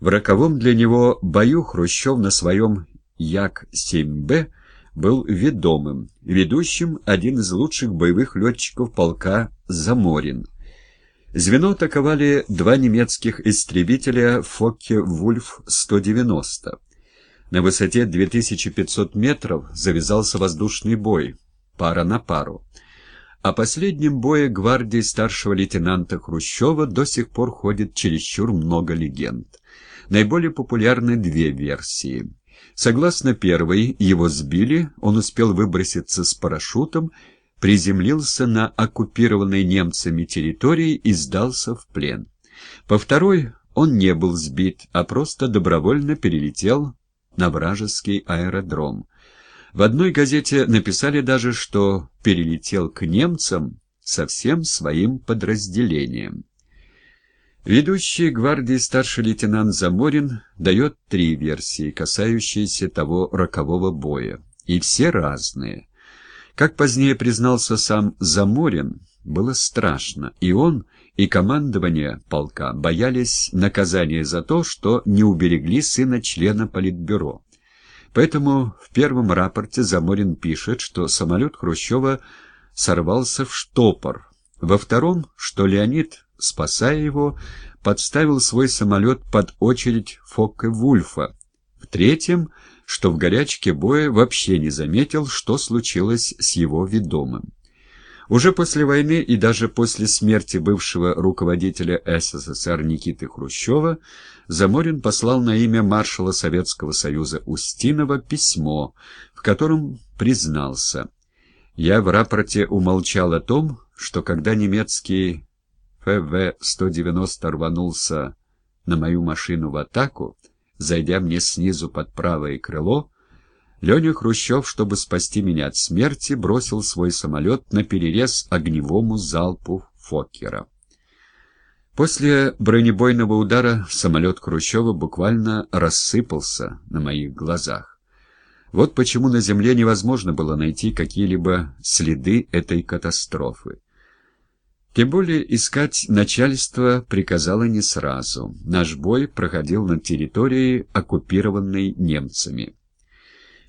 В роковом для него бою Хрущев на своем Як-7Б был ведомым, ведущим один из лучших боевых летчиков полка Заморин. Звено атаковали два немецких истребителя Фокке-Вульф-190. На высоте 2500 метров завязался воздушный бой, пара на пару. О последнем бое гвардии старшего лейтенанта Хрущева до сих пор ходит чересчур много легенд. Наиболее популярны две версии. Согласно первой, его сбили, он успел выброситься с парашютом, приземлился на оккупированной немцами территории и сдался в плен. По второй, он не был сбит, а просто добровольно перелетел на вражеский аэродром. В одной газете написали даже, что перелетел к немцам со всем своим подразделением. Ведущий гвардии старший лейтенант Заморин дает три версии, касающиеся того рокового боя, и все разные. Как позднее признался сам Заморин, было страшно, и он, и командование полка боялись наказания за то, что не уберегли сына члена Политбюро. Поэтому в первом рапорте Заморин пишет, что самолет Хрущева сорвался в штопор, во втором, что Леонид, спасая его, подставил свой самолет под очередь Фокке-Вульфа, в третьем, что в горячке боя вообще не заметил, что случилось с его ведомым. Уже после войны и даже после смерти бывшего руководителя СССР Никиты Хрущева Заморин послал на имя маршала Советского Союза Устинова письмо, в котором признался «Я в рапорте умолчал о том, что когда немецкий ФВ-190 рванулся на мою машину в атаку, зайдя мне снизу под правое крыло, Леня Хрущев, чтобы спасти меня от смерти, бросил свой самолет на перерез огневому залпу Фоккера. После бронебойного удара самолет Хрущева буквально рассыпался на моих глазах. Вот почему на земле невозможно было найти какие-либо следы этой катастрофы. Тем более искать начальство приказало не сразу. Наш бой проходил на территории, оккупированной немцами.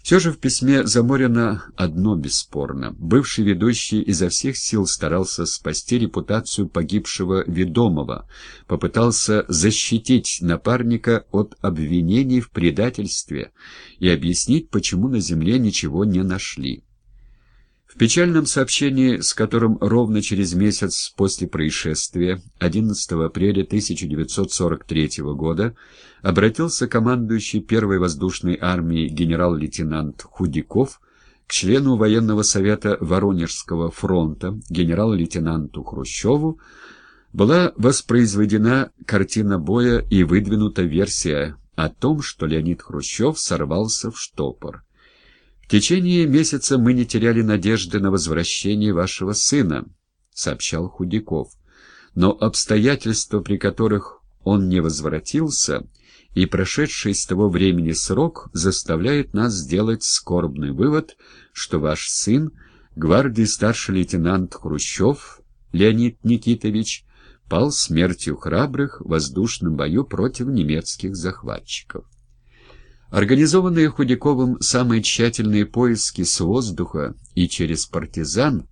Все же в письме Заморина одно бесспорно. Бывший ведущий изо всех сил старался спасти репутацию погибшего ведомого, попытался защитить напарника от обвинений в предательстве и объяснить, почему на земле ничего не нашли. В печальном сообщении, с которым ровно через месяц после происшествия, 11 апреля 1943 года, обратился командующий первой воздушной армией генерал-лейтенант Худяков к члену военного совета Воронежского фронта генерал-лейтенанту Хрущеву, была воспроизведена картина боя и выдвинута версия о том, что Леонид Хрущев сорвался в штопор. «В течение месяца мы не теряли надежды на возвращение вашего сына», — сообщал Худяков. «Но обстоятельства, при которых он не возвратился, и прошедший с того времени срок заставляют нас сделать скорбный вывод, что ваш сын, гвардии старший лейтенант Хрущев Леонид Никитович, пал смертью храбрых в воздушном бою против немецких захватчиков. Организованные Худяковым самые тщательные поиски с воздуха и через партизан,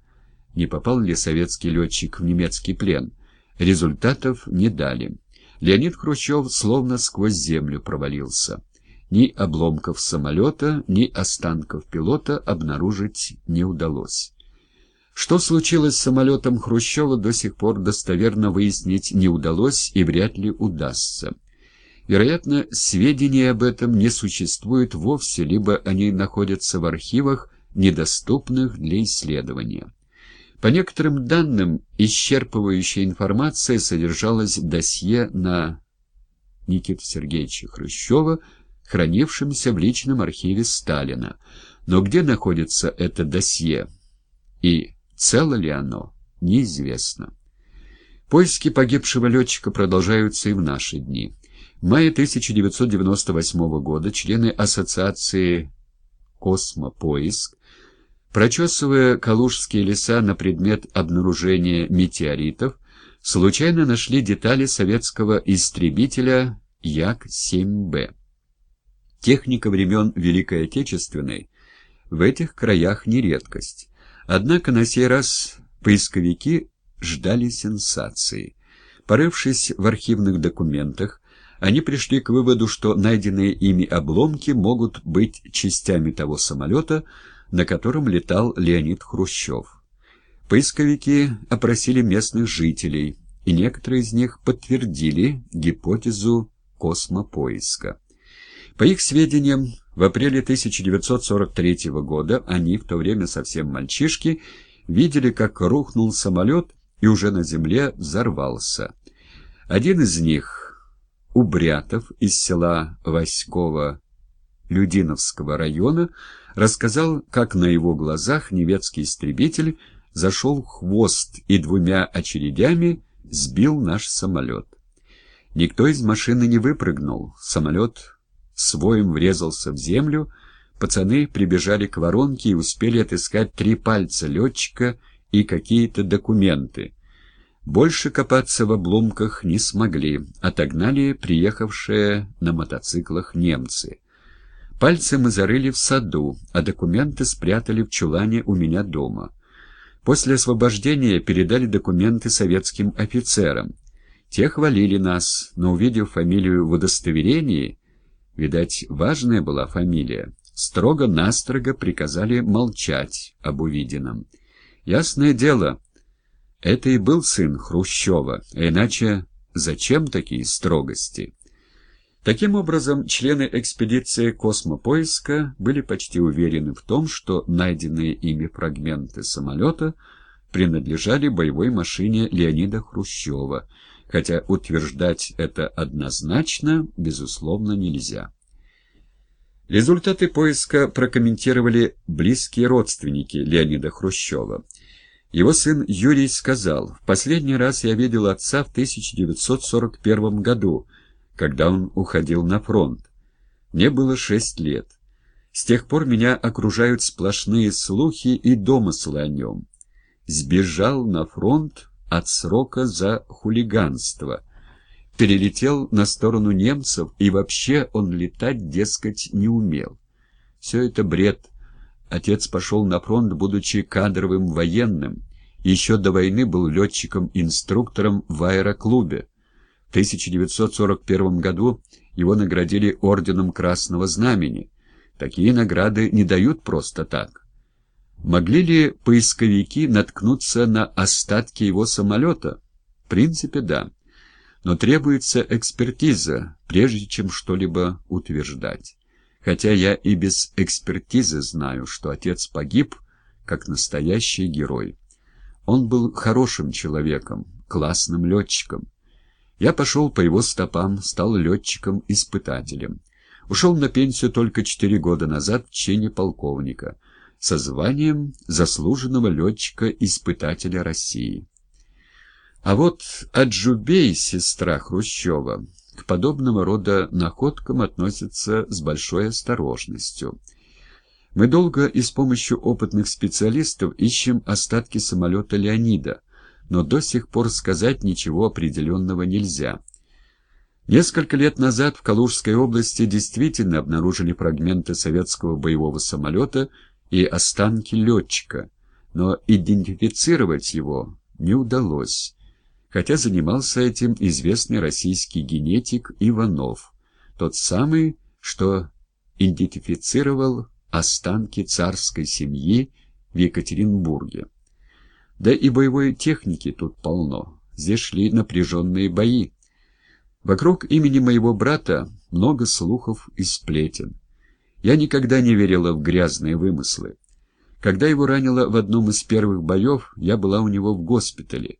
не попал ли советский летчик в немецкий плен, результатов не дали. Леонид Хрущев словно сквозь землю провалился. Ни обломков самолета, ни останков пилота обнаружить не удалось. Что случилось с самолетом Хрущева, до сих пор достоверно выяснить не удалось и вряд ли удастся. Вероятно, сведений об этом не существует вовсе, либо они находятся в архивах, недоступных для исследования. По некоторым данным, исчерпывающая информация содержалась в досье на Никиту Сергеевича Хрущева, хранившемся в личном архиве Сталина. Но где находится это досье и цело ли оно, неизвестно. Поиски погибшего летчика продолжаются и в наши дни. Мае 1998 года члены Ассоциации «Космопоиск», прочесывая калужские леса на предмет обнаружения метеоритов, случайно нашли детали советского истребителя Як-7Б. Техника времен Великой Отечественной в этих краях не редкость. Однако на сей раз поисковики ждали сенсации. Порывшись в архивных документах, они пришли к выводу, что найденные ими обломки могут быть частями того самолета, на котором летал Леонид Хрущев. Поисковики опросили местных жителей, и некоторые из них подтвердили гипотезу космопоиска. По их сведениям, в апреле 1943 года они, в то время совсем мальчишки, видели, как рухнул самолет и уже на земле взорвался. Один из них, Убрятов из села Васькова Людиновского района, рассказал, как на его глазах немецкий истребитель зашел в хвост и двумя очередями сбил наш самолет. Никто из машины не выпрыгнул, самолет своим врезался в землю, пацаны прибежали к воронке и успели отыскать три пальца летчика и какие-то документы. Больше копаться в обломках не смогли, отогнали приехавшие на мотоциклах немцы. Пальцы мы зарыли в саду, а документы спрятали в чулане у меня дома. После освобождения передали документы советским офицерам. Те хвалили нас, но увидев фамилию в удостоверении, видать, важная была фамилия, строго-настрого приказали молчать об увиденном. Ясное дело, это и был сын Хрущева, а иначе зачем такие строгости? Таким образом, члены экспедиции космопоиска были почти уверены в том, что найденные ими фрагменты самолета принадлежали боевой машине Леонида Хрущева, хотя утверждать это однозначно, безусловно, нельзя. Результаты поиска прокомментировали близкие родственники Леонида Хрущева. Его сын Юрий сказал, «В последний раз я видел отца в 1941 году, когда он уходил на фронт. Мне было шесть лет. С тех пор меня окружают сплошные слухи и домыслы о нем. Сбежал на фронт от срока за хулиганство. Перелетел на сторону немцев, и вообще он летать, дескать, не умел. Все это бред. Отец пошел на фронт, будучи кадровым военным. Еще до войны был летчиком-инструктором в аэроклубе. В 1941 году его наградили Орденом Красного Знамени. Такие награды не дают просто так. Могли ли поисковики наткнуться на остатки его самолета? В принципе, да. Но требуется экспертиза, прежде чем что-либо утверждать. Хотя я и без экспертизы знаю, что отец погиб, как настоящий герой. Он был хорошим человеком, классным летчиком. Я пошел по его стопам, стал летчиком-испытателем. Ушел на пенсию только четыре года назад в чине полковника, со званием заслуженного летчика-испытателя России. А вот Аджубей, сестра Хрущева, к подобного рода находкам относится с большой осторожностью. Мы долго и с помощью опытных специалистов ищем остатки самолета Леонида, но до сих пор сказать ничего определенного нельзя. Несколько лет назад в Калужской области действительно обнаружили фрагменты советского боевого самолета и останки летчика, но идентифицировать его не удалось, хотя занимался этим известный российский генетик Иванов, тот самый, что идентифицировал останки царской семьи в Екатеринбурге. Да и боевой техники тут полно. Здесь шли напряженные бои. Вокруг имени моего брата много слухов и сплетен. Я никогда не верила в грязные вымыслы. Когда его ранило в одном из первых боев, я была у него в госпитале.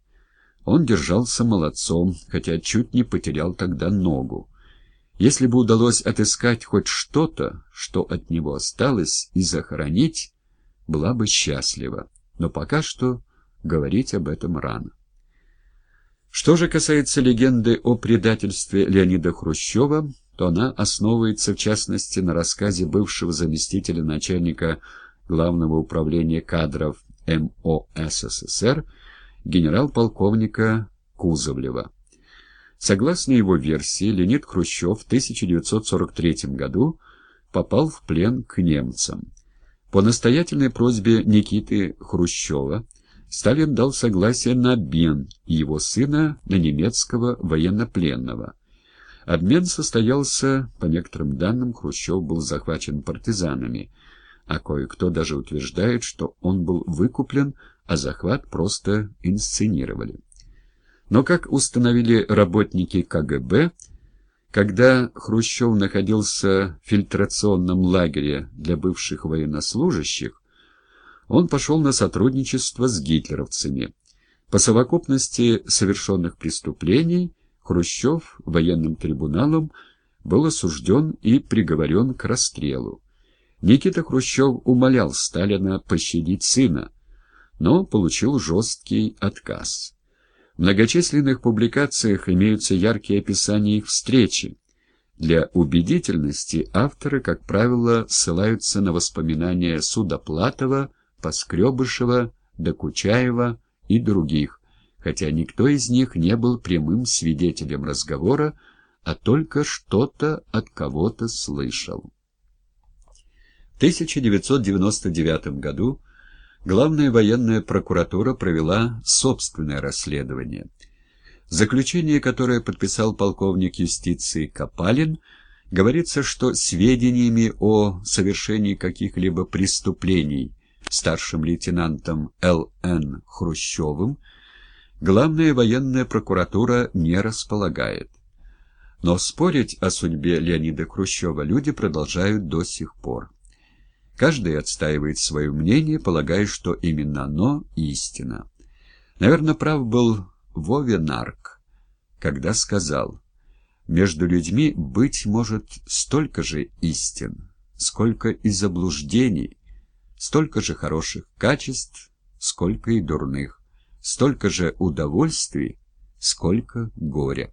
Он держался молодцом, хотя чуть не потерял тогда ногу. Если бы удалось отыскать хоть что-то, что от него осталось, и захоронить, была бы счастлива. Но пока что говорить об этом рано. Что же касается легенды о предательстве Леонида Хрущева, то она основывается в частности на рассказе бывшего заместителя начальника Главного управления кадров МО СССР генерал-полковника Кузовлева. Согласно его версии, Леонид Хрущев в 1943 году попал в плен к немцам. По настоятельной просьбе Никиты Хрущева Сталин дал согласие на обмен его сына на немецкого военнопленного. Обмен состоялся, по некоторым данным, Хрущев был захвачен партизанами, а кое-кто даже утверждает, что он был выкуплен, а захват просто инсценировали. Но, как установили работники КГБ, когда Хрущев находился в фильтрационном лагере для бывших военнослужащих, он пошел на сотрудничество с гитлеровцами. По совокупности совершенных преступлений Хрущев военным трибуналом был осужден и приговорен к расстрелу. Никита Хрущев умолял Сталина пощадить сына, но получил жесткий отказ. В многочисленных публикациях имеются яркие описания их встречи. Для убедительности авторы, как правило, ссылаются на воспоминания Судоплатова, Поскребышева, Докучаева и других, хотя никто из них не был прямым свидетелем разговора, а только что-то от кого-то слышал. В 1999 году Главная военная прокуратура провела собственное расследование. заключение, которое подписал полковник юстиции Копалин, говорится, что сведениями о совершении каких-либо преступлений старшим лейтенантом Л.Н. Хрущевым главная военная прокуратура не располагает. Но спорить о судьбе Леонида Хрущева люди продолжают до сих пор. Каждый отстаивает свое мнение, полагая, что именно оно истина. Наверное, прав был Вове Нарк, когда сказал, «Между людьми, быть может, столько же истин, сколько и заблуждений, столько же хороших качеств, сколько и дурных, столько же удовольствий, сколько горя».